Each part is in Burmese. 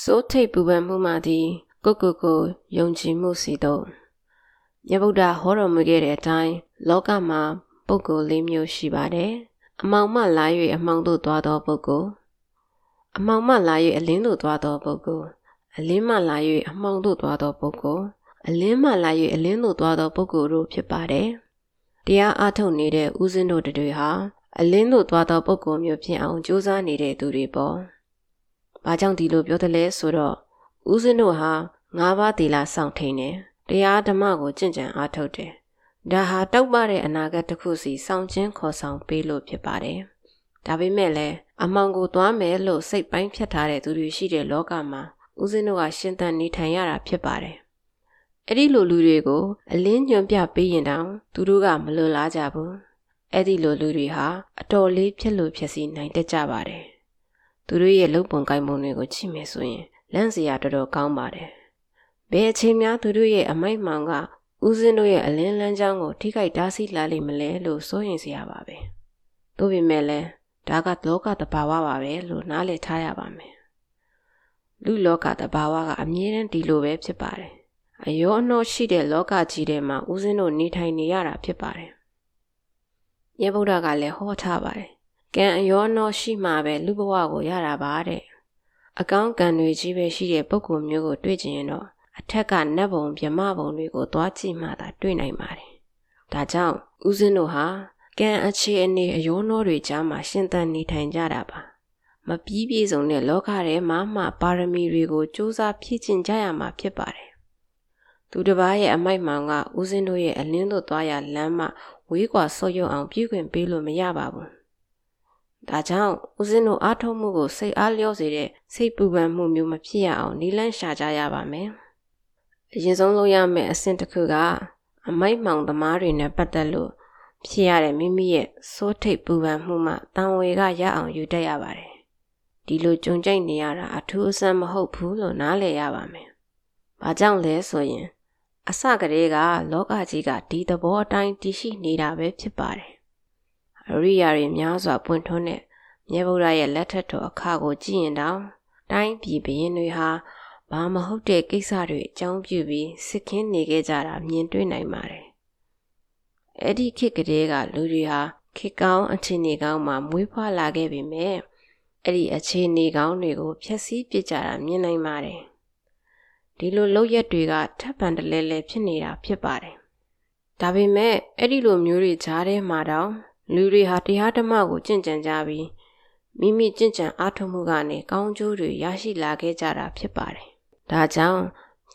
စိုးထိတ်ပူပန်မှုမှသည်ကိုကိုကိုယုံကြည်မှုစီတော့မြတ်ဗုဒ္ဓဟောတော်မူခဲ့တဲ့အတိုင်းလောကမှာပုဂ္ဂိုလ်၄မျိုးရှိပါတယ်အမောင်မှလာ၍အမောင်သို့သွားသောပုဂ္ဂိုလ်အမောင်မှလာ၍အလင်းသို့သွားသောပုဂ္ဂိုလ်အလင်းမှလာ၍အမောင်သို့သွားသောပုဂ္ဂိုလ်အလင်းမှလာ၍အလင်းသို့သွားသောပုဂ္ဂိုလ်တို့ဖြစ်ပါတယ်တရားအားထုတ်နေတဲ့ဦးဇင်းတို့တွေဟာအလင်းသို့သွားသောပုဂ္ဂိုလ်မျိုးဖြစ်အောင်ကြိုးစားနေတဲ့သူတွေပေါ့။ ဘာကြောင့်ဒီလိုပြောသလဲဆိုတော့ဦးဇင်းတို့ဟာငါးပါးသီလစောင့်ထိန်တယ်။တရားဓမ္မကိုကြင်ကြံအားထုတ်တယ်။ဒါဟာတောက်ပတဲ့အနာဂတ်တစ်ခုစီစောင့်ခြင်းခေါ်ဆောင်ပေးလို့ဖြစ်ပါတယ်။ဒါပေမဲ့လည်းအမောင်ကိုသွားမယ်လို့စိတ်ပိုင်းဖြတ်ထားတဲ့သူတွေရှိတဲ့လောကမှာဦးဇင်းတို့ကရှင်သန်နေထိုင်ရတာဖြစ်ပါတယ်။အဲ့ဒီလိုလူတွေကိုအလင်းညွန်ပြပေးရင်တောင်သူတို့ကမလွန်လားကြဘူး။အဲ့ဒီလိုလူတွေဟာအတော်လေးဖြစ်လို့ဖြစ်စီနိုင်တတ်ကြပါတယ်။ သူတို့ရဲ့လုံပုံကိုင်ပုံတွေကိုကြည့်မယ်ဆိုရင်လန့်စရာတော်တော်ကောင်းပါတယ်။ဘယ်အချိန်များသူတို့ရဲ့အမိုက်မှောင်ကဦးစင်းတို့ရဲ့အလင်းလန်းချောင်းကိုထိခိုက်တားဆီးလာလိမ့်မလဲလို့စိုးရင်စရာပါပဲ။သို့ပေမဲ့လည်းဒါကလောကတဘာဝပါပဲလို့နားလည်ထားရပါမယ်။လူလောကတဘာဝကအမြဲတမ်းဒီလိုပဲဖြစ်ပါတယ်။အယောအနှောရှိတဲ့လောကကြီးထဲမှာဦးစင်းတို့နေထိုင်နေရတာဖြစ်ပါတယ်။မြတ်ဗုဒ္ဓကလည်းဟောထားပါတယ်။ ကံအယောအနှောရှိမှပဲလူဘဝကိုရတာပါတဲ့အကောင်းကံတွေကြီးပဲရှိတဲ့ပုဂ္ဂိုလ်မျိုးကိုတွေ့ကျင်ရင်တော့အထက်ကနတ်ဘုံမြမဘုံတွေကိုသွားကြည့်မှသာတွေ့နိုင်ပါတယ်။ဒါကြောင့်ဦးဇင်းတို့ဟာကံအခြေအနေအယောနှောတွေကြားမှာရှင်သန်နေထိုင်ကြတာပါ။မပြီးပြည့်စုံတဲ့လောကထဲမှာမှပါရမီတွေကိုစူးစမ်းဖြည့်ကျင့်ကြရမှာဖြစ်ပါတယ်။သူတစ်ပါးရဲ့အမိုက်မှောင်ကဦးဇင်းတို့ရဲ့အလင်းတို့သွားရလမ်းမှဝေးကွာဆုတ်ယုံအောင်ပြုခွင့်ပေးလို့မရပါဘူး။ ဒါကြောင့်ဦးဇင်းတို့အားထုတ်မှုကိုစိတ်အားလျော့စေတဲ့စိတ်ပူပန်မှုမျိုးမဖြစ်ရအောင်နီလန်းရှာကြရပါမယ်။အရင်ဆုံးလုပ်ရမယ့်အဆင့်တစ်ခုကအမိုက်မှောင်သမားတွေနဲ့ပတ်သက်လို့ဖြစ်ရတဲ့မိမိရဲ့စိုးထိတ်ပူပန်မှုမှတန်ဝေကရအောင်ယူတတ်ရပါတယ်။ဒီလိုကြုံကြိုက်နေရတာအထူးအဆန်းမဟုတ်ဘူးလို့နားလည်ရပါမယ်။ဘာကြောင့်လဲဆိုရင် အစကတည်းကလောကကြီးကဒီသဘောအတိုင်းတည်ရှိနေတာပဲဖြစ်ပါတယ်။ အရိယာတွေများစွာပွင့်ထွန်းတဲ့မြတ်ဗုဒ္ဓရဲ့လက်ထက်တော်အခါကိုကြည့်ရင်တောင်တိုင်းပြည်ဘရင်တွေဟာဘာမဟုတ်တဲ့ကိစ္စတွေအကြောင်းပြုပြီးစစ်ခင်းနေခဲ့ကြတာမြင်တွေ့နိုင်ပါတယ်။အဲ့ဒီခေတ်ကလေးကလူတွေဟာခေတ်ကောင်းအခြေအနေကောင်းမှာမွေးဖွားလာခဲ့ပေမဲ့အဲ့ဒီအခြေအနေကောင်းတွေကိုဖျက်ဆီးပစ်ကြတာမြင်နိုင်ပါတယ်။ဒီလိုလောက်ရက်တွေကထပ်ပန်တလဲလဲဖြစ်နေတာဖြစ်ပါတယ်။ဒါပေမဲ့အဲ့ဒီလိုမျိုးတွေကြားထဲမှာတောင် လူတွေဟာတရားဓမ္မကိုကျင့်ကြံကြပြီးမိမိကျင့်ကြံအားထုတ်မှုကနေကောင်းကျိုးတွေရရှိလာခဲ့ကြတာဖြစ်ပါတယ်ဒါကြောင့်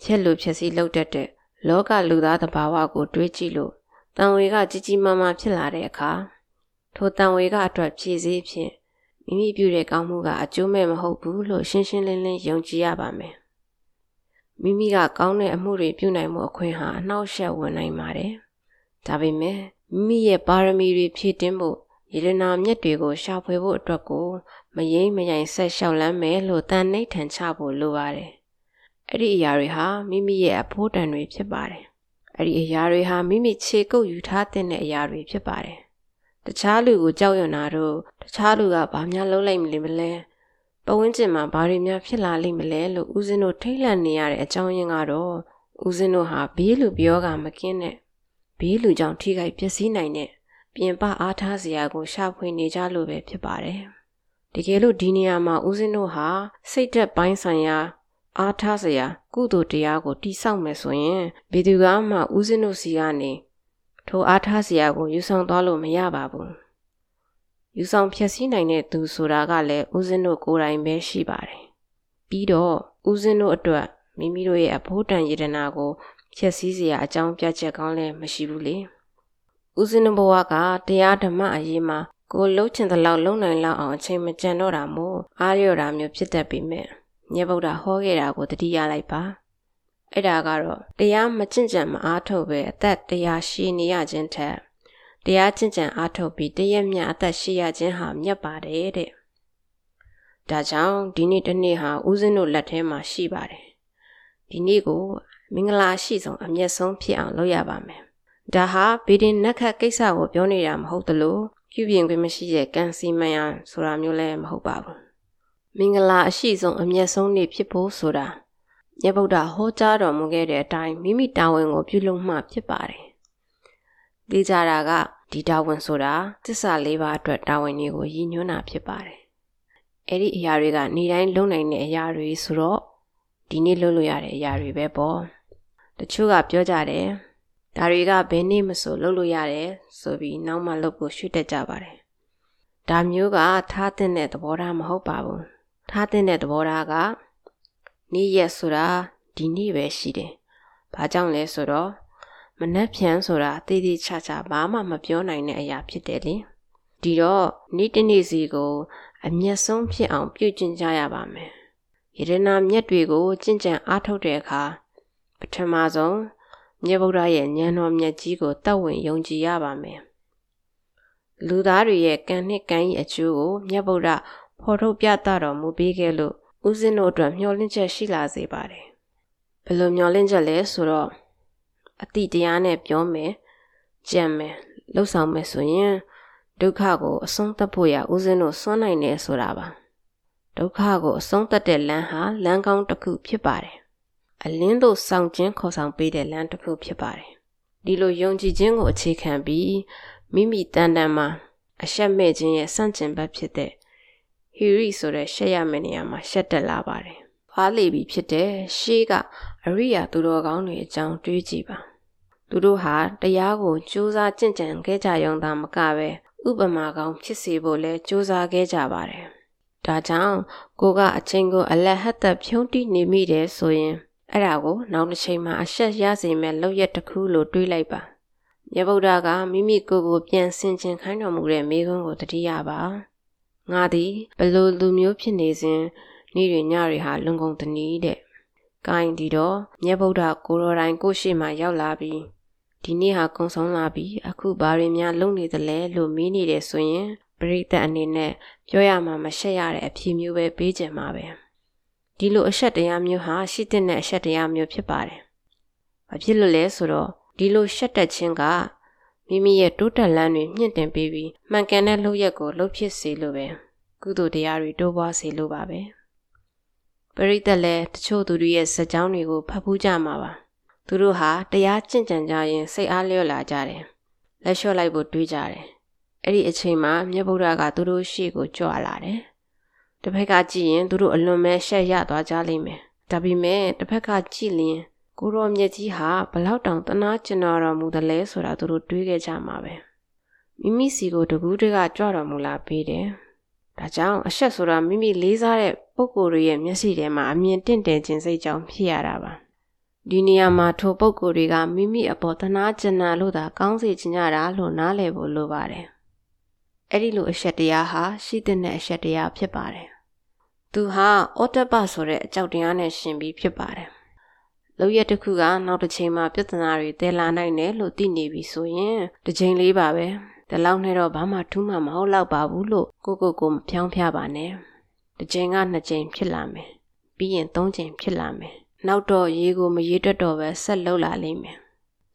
ချက်လူဖြစ်စီလောက်တတ်တဲ့လောကလူသားတဘာဝကို တွေးကြည့်လို့တန်ဝေကကြီးကြီးမားမားဖြစ်လာတဲ့အခါထိုတန်ဝေကအတွက်ဖြည့်စည်းဖြင့်မိမိပြုတဲ့ကောင်းမှုကအကျိုးမဲ့မဟုတ်ဘူးလို့ရှင်းရှင်းလင်းလင်းယုံကြည်ရပါမယ်မိမိကကောင်းတဲ့အမှုတွေပြုနိုင်မှုအခွင့်ဟာအနှောက်အယှက်ဝင်နိုင်ပါတယ်ဒါပေမဲ့ မိမိရဲ့ပါရမီတွေဖြည့်တင်းဖို့ရတနာမြတ်တွေကိုရှာဖွေဖို့အတွက်ကိုမယိမ့်မယိုင်ဆက်လျှောက်လန်းမယ်လို့တန်နှိဋ္ဌံချဖို့လိုပါတယ်အဲ့ဒီအရာတွေဟာမိမိရဲ့အဖို့တန်တွေဖြစ်ပါတယ်အဲ့ဒီအရာတွေဟာမိမိခြေကုပ်ယူထားတဲ့အရာတွေဖြစ်ပါတယ်တခြားလူကိုကြောက်ရွံ့တာတို့တခြားလူကဘာများလုပ်လိုက်မလဲမလဲပဝန်းကျင်မှာဘာတွေများဖြစ်လာလိမ့်မလဲလို့ဦးဇင်းတို့ထိတ်လန့်နေရတဲ့အကြောင်းရင်းကတော့ဦးဇင်းတို့ဟာဘေးလူပြောကမကင်းတဲ့ ဘေးလူကြောင့်ထိခိုက်ပျက်စီးနိုင်တဲ့ပြင်ပအားထားစရာကိုရှာဖွေနေကြလို့ပဲဖြစ်ပါတယ်တကယ်လို့ဒီနေရာမှာဦးဇင်းတို့ဟာစိတ်သက်ပိုင်းဆိုင်ရာအားထားစရာကုသိုလ်တရားကိုတိဆောက်မယ်ဆိုရင်ဘယ်သူကမှဦးဇင်းတို့စီကနေထိုအားထားစရာကိုယူဆောင်သွားလို့မရပါဘူးယူဆောင်ဖြည့်ဆည်းနိုင်တဲ့သူဆိုတာကလည်းဦးဇင်းတို့ကိုယ်တိုင်ပဲရှိပါတယ်ပြီးတော့ဦးဇင်းတို့အတွက်မိမိတို့ရဲ့အဖို့တန်ယတနာကို ဖြည့်ဆည်းစရာအကြောင်းပြချက်ကောင်းလည်းမရှိဘူးလေဦးဇင်းတို့ဘဝကတရားဓမ္မအရေးမှာကိုလှုပ်ချင်တဲ့လောက်လုံနိုင်လောက်အောင်အချိန်မကျန်တော့တာမို့အားရတာမျိုးဖြစ်တတ်ပေမဲ့မြတ်ဗုဒ္ဓဟောခဲ့တာကိုတတိယလိုက်ပါအဲ့ဒါကတော့တရားမကျင့်ကြံမအားထုတ်ပဲအသက်တရားရှိနေရခြင်းထက်တရားကျင့်ကြံအားထုတ်ပြီးတရက်မြအသက်ရှိရခြင်းဟာမြတ်ပါတယ်တဲ့ဒါကြောင့်ဒီနေ့တနေ့ဟာဦးဇင်းတို့လက်ထဲမှာရှိပါတယ်ဒီနေ့ကို မင်္ဂလာရှိဆုံးအမျက်ဆုံးဖြစ်အောင်လုပ်ရပါမယ်ဒါဟာဗီဒင်နက်ခတ်ကိစ္စကိုပြောနေတာမဟုတ်သလိုပြုပြင်ခွင့်မရှိတဲ့ကံစီမံရဆိုတာမျိုးလည်းမဟုတ်ပါဘူးမင်္ဂလာအရှိဆုံးအမျက်ဆုံးနေ့ဖြစ်ဖို့ဆိုတာမြတ်ဗုဒ္ဓဟောကြားတော်မူခဲ့တဲ့အတိုင်းမိမိတာဝန်ကိုပြုလုပ်မှဖြစ်ပါတယ်။သိကြတာကဒီတာဝန်ဆိုတာသစ္စာလေးပါးအတွက်တာဝန်တွေကိုရည်ညွှန်းတာဖြစ်ပါတယ်။အဲ့ဒီအရာတွေကနေ့တိုင်းလုပ်နိုင်တဲ့အရာတွေဆိုတော့ဒီနေ့လုပ်လို့ရတဲ့အရာတွေပဲပေါ့။ တချို့ကပြောကြတယ်ဒါတွေကဘယ်နေ့မဆိုလုပ်လို့ရတယ်ဆိုပြီးနောက်မှလုပ်ဖို့ရွှေ့တက်ကြပါတယ်။ဒါမျိုးကထားတဲ့သဘောထားမဟုတ်ပါဘူး။ထားတဲ့သဘောထားကနေ့ရက်ဆိုတာဒီနေ့ပဲရှိတယ်။ဘာကြောင့်လဲဆိုတော့မနှက်ဖြန်ဆိုတာတည်တည်ချာချာဘာမှမပြောနိုင်တဲ့အရာဖြစ်တယ်လေ။ဒီတော့နေ့တနေ့စီကို အမျက်ဆုံးဖြစ်အောင် ပြုကျင့်ကြရပါမယ်။ယရနာမြတ်တွေကိုကျင့်ကြံအားထုတ်တဲ့အခါ ပထမဆုံးမြတ်ဗုဒ္ဓရဲ့ဉာဏ်တော်မြတ်ကြီးကိုတတ်ဝင်ယုံကြည်ရပါမယ်။လူသားတွေရဲ့ကံနဲ့ကံ၏အကျိုးကိုမြတ်ဗုဒ္ဓဖော်ထုတ်ပြသတော်မူပေးခဲ့လို့ဦးဇင်းတို့အတွက်မျှော်လင့်ချက်ရှိလာစေပါတယ်။ဘယ်လိုမျှော်လင့်ချက်လဲဆိုတော့အတိတရားနဲ့ပြောမယ်ကြံမယ်လှုပ်ဆောင်မယ်ဆိုရင်ဒုက္ခကိုအဆုံးသတ်ဖို့ရဦးဇင်းတို့စွန့်နိုင်တယ်ဆိုတာပါဒုက္ခကိုအဆုံးသတ်တဲ့လမ်းဟာလမ်းကောင်းတစ်ခုဖြစ်ပါတယ် အလင်းသို့ဆောင်ခြင်းခေါ်ဆောင်ပေးတဲ့လမ်းတစ်ခုဖြစ်ပါတယ်ဒီလိုယုံကြည်ခြင်းကိုအခြေခံပြီးမိမိတန်တန်မှာအရှက်မဲ့ခြင်းရဲ့စန့်ကျင်ဘက်ဖြစ်တဲ့ဟီရီဆိုတဲ့ရှက်ရမယ့်နေရာမှာရှက်တက်လာပါတယ်။ဘာလေပြီဖြစ်တဲ့ရှေးကအရိယာသူတော်ကောင်းတွေအကြောင်းတွေးကြည့်ပါ။သူတို့ဟာတရားကိုကြိုးစားကြင့်ကြံခဲ့ကြရုံသာမကပဲဥပမာကောင်းဖြစ်စေဖို့လဲကြိုးစားခဲ့ကြပါတယ်။ဒါကြောင့်ကိုကအချင်းကိုအလက်ဟတ်သက်ဖြုံးတိနေမိတယ်ဆိုရင် အဲ့ဒါကိုနောက်တစ်ချိန်မှာအဆက်ရစေမဲ့လောက်ရက်တစ်ခုလို့တွေးလိုက်ပါ။မြတ်ဗုဒ္ဓကမိမိကိုယ်ကိုပြန်ဆင်ခြင်ခိုင်းတော်မူတဲ့မိခွန်းကိုတတိယပါ။ငါသည်ဘလို့လူမျိုးဖြစ်နေစဉ်နေ့တွေညတွေဟာလွန်ကုန်တနည်းတဲ့။ကိုင်းဒီတော့မြတ်ဗုဒ္ဓကိုရောတိုင်းကိုရှိမှရောက်လာပြီးဒီနေ့ဟာကုံဆုံးလာပြီးအခုဘာတွေများလုပ်နေသလဲလို့မေးနေတယ်ဆိုရင်ပရိသတ်အနေနဲ့ပြောရမှာမရှက်ရတဲ့အဖြေမျိုးပဲပေးကြမှာပဲ။ ဒီလိုအဆက်တရားမျိုးဟာရှိတဲ့အဆက်တရားမျိုးဖြစ်ပါတယ်။ဘာဖြစ်လို့လဲဆိုတော့ဒီလိုရှက်တက်ခြင်းကမိမိရဲ့တိုးတက်လန်းတွေမြင့်တင်ပေးပြီးမှန်ကန်တဲ့လုပ်ရက်ကိုလုပ်ဖြစ်စေလို့ပဲကုသိုလ်တရားတွေတိုးပွားစေလို့ပါပဲပရိသတ်လည်းတချို့သူတွေရဲ့စကြောင်းတွေကိုဖတ်ဖူးကြမှာပါသူတို့ဟာတရားကျင့်ကြံကြရင်စိတ်အားလျော့လာကြတယ်လက်လျှော့လိုက်ဖို့တွေးကြတယ်အဲ့ဒီအချိန်မှာမြတ်ဗုဒ္ဓကသူတို့ရှေ့ကိုကြွလာတယ် တစ်ဖက်ကကြည့်ရင်သူတို့အလွန်ပဲရှက်ရသွားကြလိမ့်မယ်ဒါပေမဲ့တစ်ဖက်ကကြည့်ရင်ကိုရောမြတ်ကြီးဟာဘလောက်တောင်တနာကျင်တော်မူတယ်လဲဆိုတာသူတို့တွေးခဲ့ကြမှာပဲမိမိစီကိုတကူးတကကြွတော်မူလာပေးတယ်ဒါကြောင့်အဆက်ဆိုတာမိမိလေးစားတဲ့ပုံကိုယ်တွေရဲ့မျက်စိထဲမှာအမြင်တင့်တယ်ခြင်းစိတ်ကြောင့်ဖြစ်ရတာပါဒီနေရာမှာထိုပုံကိုယ်တွေကမိမိအပေါ်တနာကျင်နာလို့သာကောင်းစေချင်ကြတာလို့နားလည်ဖို့လိုပါတယ် အဲ့ဒီလိုအဆက်တရားဟာရှိတဲ့အဆက်တရားဖြစ်ပါတယ်သူဟာအော်တပဆိုတဲ့အကြောက်တရားနဲ့ရှင်ပြီးဖြစ်ပါတယ်လောက်ရက်တစ်ခုကနောက်တစ်ချိန်မှာပြဿနာတွေတည်လာနိုင်တယ်လို့သိနေပြီဆိုရင်တစ်ချိန်လေးပါပဲဒီလောက်နဲ့တော့ဘာမှထူးမှမဟုတ်တော့ပါဘူးလို့ကိုကိုကိုမဖြောင်းဖျပါနဲ့တစ်ချိန်ကနှစ်ချိန်ဖြစ်လာမယ်ပြီးရင်သုံးချိန်ဖြစ်လာမယ်နောက်တော့ရေကိုမရေတွက်တော့ပဲဆက်လှုပ်လာလိမ့်မယ်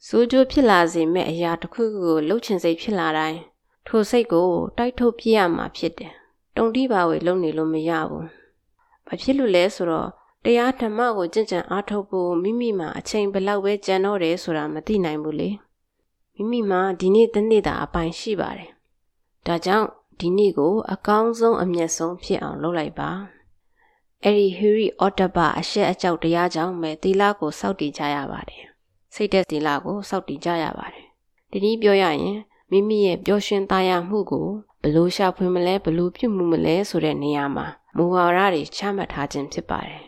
စိုးကြိုးဖြစ်လာစေမဲ့အရာတစ်ခုခုကိုလှုပ်ချင်စိတ်ဖြစ်လာတိုင်း ထိုစိတ်ကိုတိုက်ထုတ်ပြရမှာဖြစ်တယ်တုံတိပါဝေလုံနေလို့မရဘူးဘာဖြစ်လို့လဲဆိုတော့တရားဓမ္မကိုကြင်ကြံအားထုတ်ဖို့မိမိမှာအချိန်ဘလောက်ပဲကြံတော့တယ်ဆိုတာမသိနိုင်ဘူးလေမိမိမှာဒီနေ့တစ်နေ့သာအပိုင်ရှိပါတယ်ဒါကြောင့်ဒီနေ့ကို အကောင်းဆုံးအမျက်ဆုံးဖြစ်အောင်လုပ်လိုက်ပါအဲ့ဒီဟီရီအော်တဘအရှက်အကြောက်တရားကြောင့်ပဲသီလကိုစောင့်တည်ကြရပါတယ်စိတ်တဲ့သီလကိုစောင့်တည်ကြရပါတယ်ဒီနည်းပြောရရင် မိမိရဲ့ပျော်ရွှင်သားရမှုကိုဘလို့ရှာဖွေမလဲဘလို့ပြုမှုမလဲဆိုတဲ့နေရာမှာမူဝါဒတွေချမှတ်ထားခြင်းဖြစ်ပါတယ်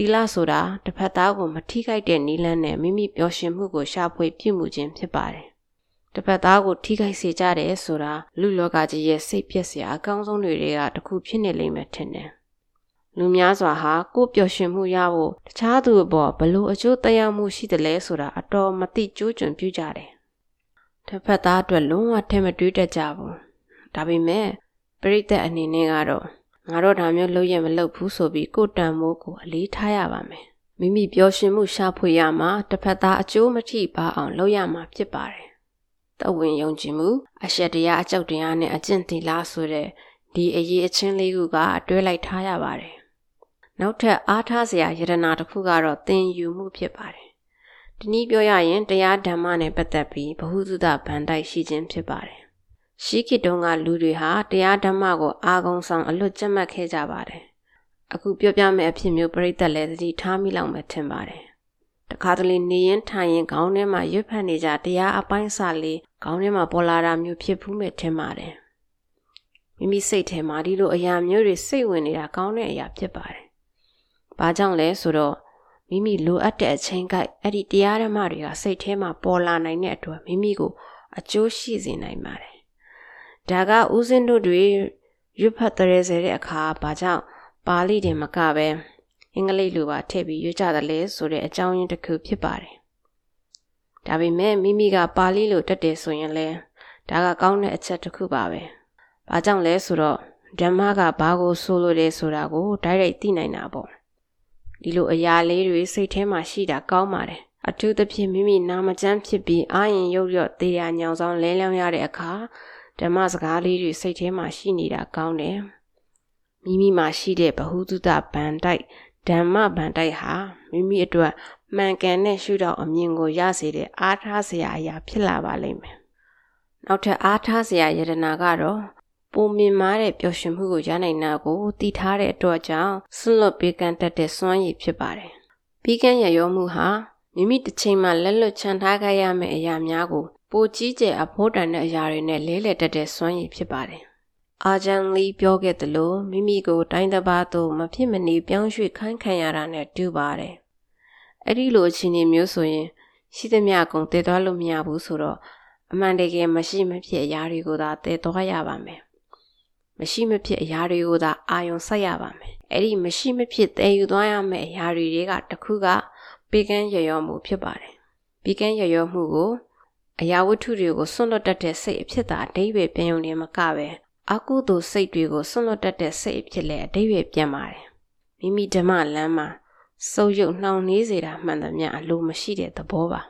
တီလာဆိုတာတစ်ဖက်သားကိုမထိခိုက်တဲ့နီးလန်းနဲ့မိမိပျော်ရွှင်မှုကိုရှာဖွေပြုမှုခြင်းဖြစ်ပါတယ်။တစ်ဖက်သားကိုထိခိုက်စေကြတယ်ဆိုတာလူလောကကြီးရဲ့စိတ်ပြက်စရာအကောင်းဆုံးတွေကတခုဖြစ်နေလိမ့်မယ်ထင်တယ်။လူများစွာဟာကိုယ်ပျော်ရွှင်မှုရဖို့တခြားသူအပေါ်ဘလို့အကျိုးသက်ရောက်မှုရှိတယ်လဲဆိုတာအတော်မသိကြိုးကျွံပြုကြတယ်။ တစ်ဖက်သားအတွက်လုံးဝထဲမတွေးတတ်ကြဘူး။ဒါပေမဲ့ပရိသတ်အနေနဲ့ကတော့ငါတို့ဒါမျိုးလုပ်ရမလုပ်ဘူးဆိုပြီးကိုတန်မိုးကိုအလေးထားရပါမယ်မိမိပျော်ရွှင်မှုရှာဖွေရမှာတစ်ဖက်သားအကျိုးမထိပါအောင်လုပ်ရမှာဖြစ်ပါတယ်တဝင်ယုံကြည်မှုအရှက်တရားအကြောက်တရားနဲ့အကျင့်သီလဆိုတဲ့ဒီအရေးအချင်းလေးခုကအတွဲလိုက်ထားရပါတယ်နောက်ထပ်အားထားစရာယတနာတစ်ခုကတော့သင်ယူမှုဖြစ်ပါတယ် ဒီနည်းပြောရရင်တရားဓမ္မနဲ့ပတ်သက်ပြီးဘ ഹു သုတဗန္တိုက်ရှိခြင်းဖြစ်ပါတယ်ရှိခေတုံးကလူတွေဟာတရားဓမ္မကိုအာဂုံဆောင်အလွတ်ကျက်မှတ်ခဲ့ကြပါတယ်အခုပြောပြမယ့်အဖြစ်မျိုးပြိသက်လည်းသတိထားမိလောက်မှထင်ပါတယ်တခါတလေနေရင်ထိုင်ရင်ခေါင်းထဲမှာရွတ်ဖတ်နေကြတရားအပိုင်းစာလေးခေါင်းထဲမှာပေါ်လာတာမျိုးဖြစ်ဘူးမဲ့ထင်ပါတယ်မိမိစိတ်ထဲမှာဒီလိုအရာမျိုးတွေစိတ်ဝင်နေတာကောင်းတဲ့အရာဖြစ်ပါတယ်။ဘာကြောင့်လဲဆိုတော့ မိမိလိုအပ်တဲ့အချိန်ကိုက်အဲ့ဒီတရားဓမ္မတွေကစိတ်ထဲမှာပေါ်လာနိုင်တဲ့အတွက်မိမိကိုအကျိုးရှိစေနိုင်ပါတယ်။ဒါကဥစဉ်တို့တွေရွတ်ဖတ်တဲ့စေတဲ့အခါဘာကြောင့်ပါဠိတင်မကပဲအင်္ဂလိပ်လိုပါထည့်ပြီးရွတ်ကြတယ်လေဆိုတဲ့အကြောင်းရင်းတစ်ခုဖြစ်ပါတယ်။ဒါပေမဲ့မိမိကပါဠိလိုတက်တယ်ဆိုရင်လည်းဒါကကောင်းတဲ့အချက်တစ်ခုပါပဲ။ဘာကြောင့်လဲဆိုတော့ဓမ္မကဘာကိုဆိုလိုတယ်ဆိုတာကိုတိုက်ရိုက်သိနိုင်တာပေါ့။ ဒီလိုအရာလေးတွေစိတ်ထဲမှာရှိတာကောင်းပါတယ်။အထူးသဖြင့်မိမိနာမကျန်းဖြစ်ပြီးအာရင်ရုပ်ရော့သေးရညောင်ဆောင်လဲလျောင်းရတဲ့အခါဓမ္မစကားလေးတွေစိတ်ထဲမှာရှိနေတာကောင်းတယ်။မိမိမှာရှိတဲ့ဘ ഹു တုတဗန်တိုက်ဓမ္မဗန်တိုက်ဟာမိမိအတွက်မှန်ကန်တဲ့ရှုထောင့်အမြင်ကိုရစေတဲ့အားထားစရာအရာဖြစ်လာပါလိမ့်မယ်။နောက်ထပ်အားထားစရာယတနာကတော့ ပုံမြင်မာတဲ့ပျော်ရွှင်မှုကိုရနိုင်တာကိုတည်ထားတဲ့အတွက်ကြောင့်ဆွလွတ်ပေးကမ်းတတ်တဲ့စွမ်းရည်ဖြစ်ပါတယ်။ပြီးကမ်းရရောမှုဟာမိမိတစ်ချိန်မှလက်လွတ်ချန်ထားခဲ့ရမယ့်အရာများကိုပိုကြီးကျယ်အဖို့တန်တဲ့အရာတွေနဲ့လဲလှယ်တတ်တဲ့စွမ်းရည်ဖြစ်ပါတယ်။အာဂျန်လီပြောခဲ့သလိုမိမိကိုတိုင်းတစ်ပါးသို့မဖြစ်မနေပြောင်းရွှေ့ခိုင်းခံရတာနဲ့တူပါတယ်။အဲ့ဒီလိုအခြေအနေမျိုးဆိုရင်ရှိသမျှကုန်တည်သွားလို့မရဘူးဆိုတော့အမှန်တကယ်မရှိမဖြစ်အရာတွေကိုသာတည်သွားရပါမယ်။ မရှိမဖြစ်အရာတွေကိုသာအာယုံစိုက်ရပါမယ်။အဲ့ဒီမရှိမဖြစ်တည်ယူသွားရမယ့်အရာတွေကတခုကပေကန်းရရောမှုဖြစ်ပါတယ်။ပေကန်းရရောမှုကိုအရာဝတ္ထုတွေကိုစွန့်လွတ်တတ်တဲ့စိတ်အဖြစ်သာအဓိပ္ပာယ်ပြန်ုံနဲ့မကပဲအကုသိုလ်စိတ်တွေကိုစွန့်လွတ်တတ်တဲ့စိတ်အဖြစ်လည်းအဓိပ္ပာယ်ပြန်ပါတယ်။မိမိဓမ္မလမ်းမှာစုပ်ယုပ်နှောင်နှေးစေတာမှန်သမျှအလိုမရှိတဲ့သဘောပါ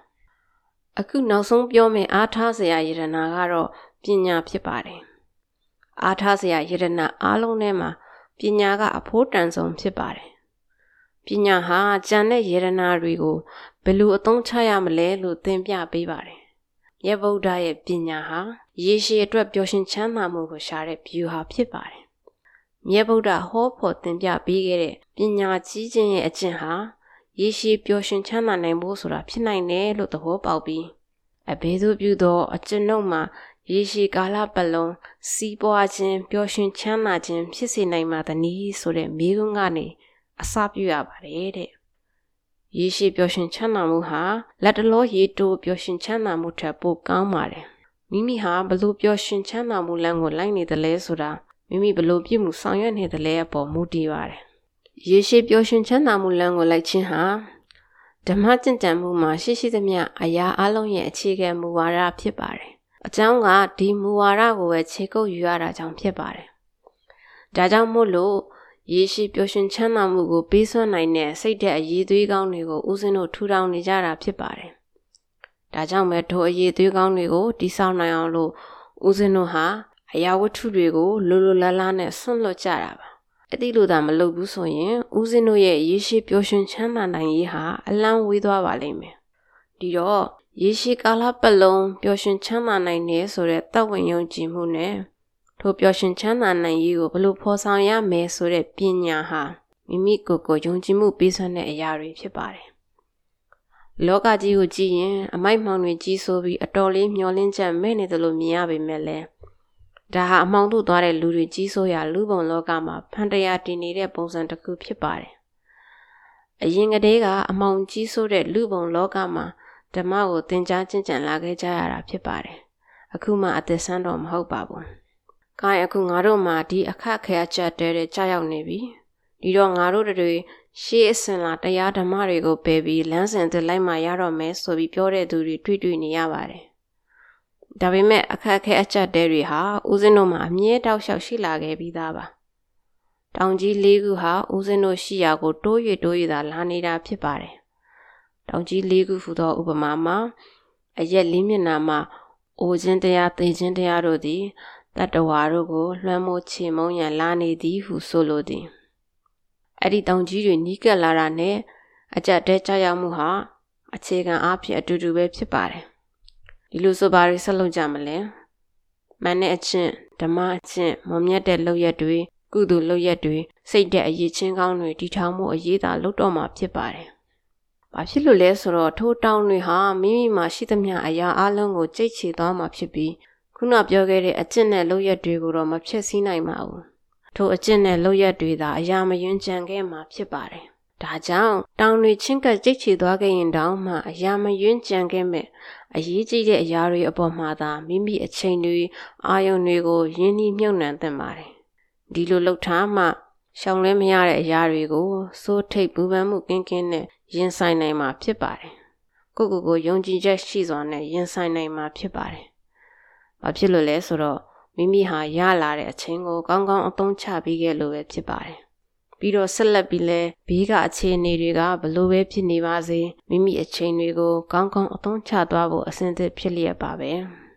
။အခုနောက်ဆုံးပြောမယ့်အားထားစရာယရနာကတော့ပညာဖြစ်ပါတယ်။ အားထားစရာယရနာအားလုံးထဲမှာပညာကအဖို့တန်ဆုံးဖြစ်ပါတယ်။ပညာဟာကြံတဲ့ယရနာတွေကိုဘယ်လိုအသုံးချရမလဲလို့သင်ပြပေးပါတယ်မြတ်ဗုဒ္ဓရဲ့ပညာဟာရေရှည်အတွက်ပျော်ရွှင်ချမ်းသာမှုကိုရှာတဲ့ဗျူဟာဖြစ်ပါတယ်။မြတ်ဗုဒ္ဓဟောဖို့သင်ပြပေးခဲ့တဲ့ပညာကြီးခြင်းရဲ့အကျင့်ဟာရေရှည်ပျော်ရွှင်ချမ်းသာနိုင်ဖို့ဆိုတာဖြစ်နိုင်တယ်လို့သဘောပေါက်ပြီးအဘယ်သို့ပြုသောအကျင့်တို့မှာ ရေရှည်ကာလပတ်လုံးစီးပွားခြင်းပျော်ရွှင်ချမ်းသာခြင်းဖြစ်စေနိုင်မှာတနည်းဆိုတဲ့မိကုန်းကနေအစပြုရပါတယ်တဲ့ရေရှည်ပျော်ရွှင်ချမ်းသာမှုဟာလက်တလောရေတိုးပျော်ရွှင်ချမ်းသာမှုထက်ပိုကောင်းပါတယ်မိမိဟာဘလို့ပျော်ရွှင်ချမ်းသာမှုလမ်းကိုလိုက်နေတယ်လဲဆိုတာမိမိဘလို့ပြည့်မှုဆောင်ရွက်နေတယ်လဲအပေါ်မူတည်ပါတယ်ရေရှည်ပျော်ရွှင်ချမ်းသာမှုလမ်းကိုလိုက်ခြင်းဟာဓမ္မကျင့်ကြံမှုမှာရှိရှိသမျှအရာအလုံးရဲ့အခြေခံမူဝါဒဖြစ်ပါတယ် အကြောင်းကဒီမူဝါဒကိုပဲခြေကုပ်ယူရတာကြောင့်ဖြစ်ပါတယ်ဒါကြောင့်မို့လို့ရေရှိပျော်ရွှင်ချမ်းသာမှုကိုပေးစွမ်းနိုင်တဲ့စိတ်တဲ့အရေးသွေးကောင်းတွေကိုဦးဇင်းတို့ထူထောင်နေကြတာဖြစ်ပါတယ်။ဒါကြောင့်ပဲထိုအရေးသွေးကောင်းတွေကိုတိဆောက်နိုင်အောင်လို့ဦးဇင်းတို့ဟာအရာဝတ္ထုတွေကိုလိုလိုလားလားနဲ့ဆွန့်လွတ်ကြတာပါ။အတိလိုသာမလုပ်ဘူးဆိုရင်ဦးဇင်းတို့ရဲ့ရေရှိပျော်ရွှင်ချမ်းသာနိုင်ရေးဟာအလံဝေးသွားပါလိမ့်မယ်။ဒီတော့ ရေရှိကာလပတ်လုံးပျော်ရွှင်ချမ်းသာနိုင်တယ်ဆိုတဲ့တတ်ဝင်ယုံကြည်မှုနဲ့ထိုပျော်ရွှင်ချမ်းသာနိုင်ရေးကိုဘလို့ဖော်ဆောင်ရမယ်ဆိုတဲ့ပညာဟာမိမိကိုယ်ကိုယုံကြည်မှုပေးစွမ်းတဲ့အရာတွေဖြစ်ပါတယ်။လောကကြီးကိုကြည့်ရင်အမိုက်မှောင်တွေကြီးဆိုးပြီးအတော်လေးမျောလင်းချက်မဲ့နေတယ်လို့မြင်ရပေမဲ့လည်းဒါဟာအမှောင်တို့သွားတဲ့လူတွေကြီးဆိုးရာလူပုံလောကမှာဖန်တရားတည်နေတဲ့ပုံစံတစ်ခုဖြစ်ပါတယ်။အရင်ကတည်းကအမှောင်ကြီးဆိုးတဲ့လူပုံလောကမှာ ဓမ္မကိုသင်ကြားကျင့်ကြံလာခဲ့ကြရတာဖြစ်ပါတယ်။အခုမှအသက်ဆန်းတော့မဟုတ်ပါဘူး။ကိုင်းအခုငါတို့မှာဒီအခက်ခဲအချက်တဲတဲ့ကြာရောက်နေပြီဒီတော့ငါတို့တွေရှေးအစဉ်လာတရားဓမ္မတွေကိုပယ်ပြီးလမ်းစဉ်သစ်လိုက်မှရတော့မယ်ဆိုပြီးပြောတဲ့သူတွေတွေ့တွေ့နေရပါတယ်ဒါပေမဲ့အခက်ခဲအချက်တဲတွေဟာဦးဇင်းတို့မှာအမြဲတောက်လျှောက်ရှိလာခဲ့ပြီးသားပါတောင်ကြီးလေးခုဟာဦးဇင်းတို့ရှိရာကိုတိုး၍တိုး၍သာလာနေတာဖြစ်ပါတယ် တောင်ကြီးလေးခုဟူသောဥပမာမှာအရက်လေးမျက်နှာမှာအိုခြင်းတရားသိခြင်းတရားတို့သည်တတတဝါတို့ကိုလွှမ်းမိုးချေမုံရန်လာနေသည်ဟုဆိုလိုသည်အဲ့ဒီတောင်ကြီးတွေနီးကပ်လာတာနဲ့အကြက်တဲကြောက်ရောက်မှုဟာအခြေခံအားဖြင့်အတူတူပဲဖြစ်ပါတယ်ဒီလိုဆိုပါရီဆက်လုပ်ကြမလဲမန်နဲ့အချင်းဓမ္မအချင်းမမြတ်တဲ့လောက်ရက်တွေကုသိုလ်လောက်ရက်တွေစိတ်တဲ့အရေးချင်းကောင်းတွေတည်ထောင်မှုအရေးသာလုပ်တော့မှာဖြစ်ပါတယ်။ ဘာဖြစ်လို့လဲဆိုတော့ထိုးတောင်းတွေဟာမိမိမှာရှိသမျှအရာအလုံးကိုကြိတ်ချေသွားမှာဖြစ်ပြီးခုနပြောခဲ့တဲ့အကျင့်နဲ့လောက်ရက်တွေကိုတော့မဖြည့်ဆည်းနိုင်ပါဘူး။ထိုအကျင့်နဲ့လောက်ရက်တွေသာအရာမယွင်းကြံခဲ့မှာဖြစ်ပါတယ်။ဒါကြောင့်တောင်တွေချင်းကပ်ကြိတ်ချေသွားခဲ့ရင်တောင်မှအရာမယွင်းကြံခဲ့မဲ့အရေးကြီးတဲ့အရာတွေအပေါ်မှာသာမိမိအချိန်တွေအာယုန်တွေကိုရင်းနှီးမြုပ်နှံသင့်ပါတယ်။ဒီလိုလှုပ်ထားမှ ရှောင်လွှဲမရတဲ့အရာတွေကိုစိုးထိပ်ပူပန်မှုကင်းကင်းနဲ့ရင်ဆိုင်နိုင်မှာဖြစ်ပါတယ်။ကိုကိုကိုယုံကြည်ချက်ရှိစွာနဲ့ရင်ဆိုင်နိုင်မှာဖြစ်ပါတယ်။ဘာဖြစ်လို့လဲဆိုတော့မိမိဟာရလာတဲ့အချင်းကိုကောင်းကောင်းအသုံးချပြီးခဲ့လို့ပဲဖြစ်ပါတယ်။ပြီးတော့ဆက်လက်ပြီးလဲဘေးကအခြေအနေတွေကဘလို့ပဲဖြစ်နေပါစေမိမိအချိန်တွေကိုကောင်းကောင်းအသုံးချသွားဖို့အစဉ်သစ်ဖြစ်လျက်ပါပဲ။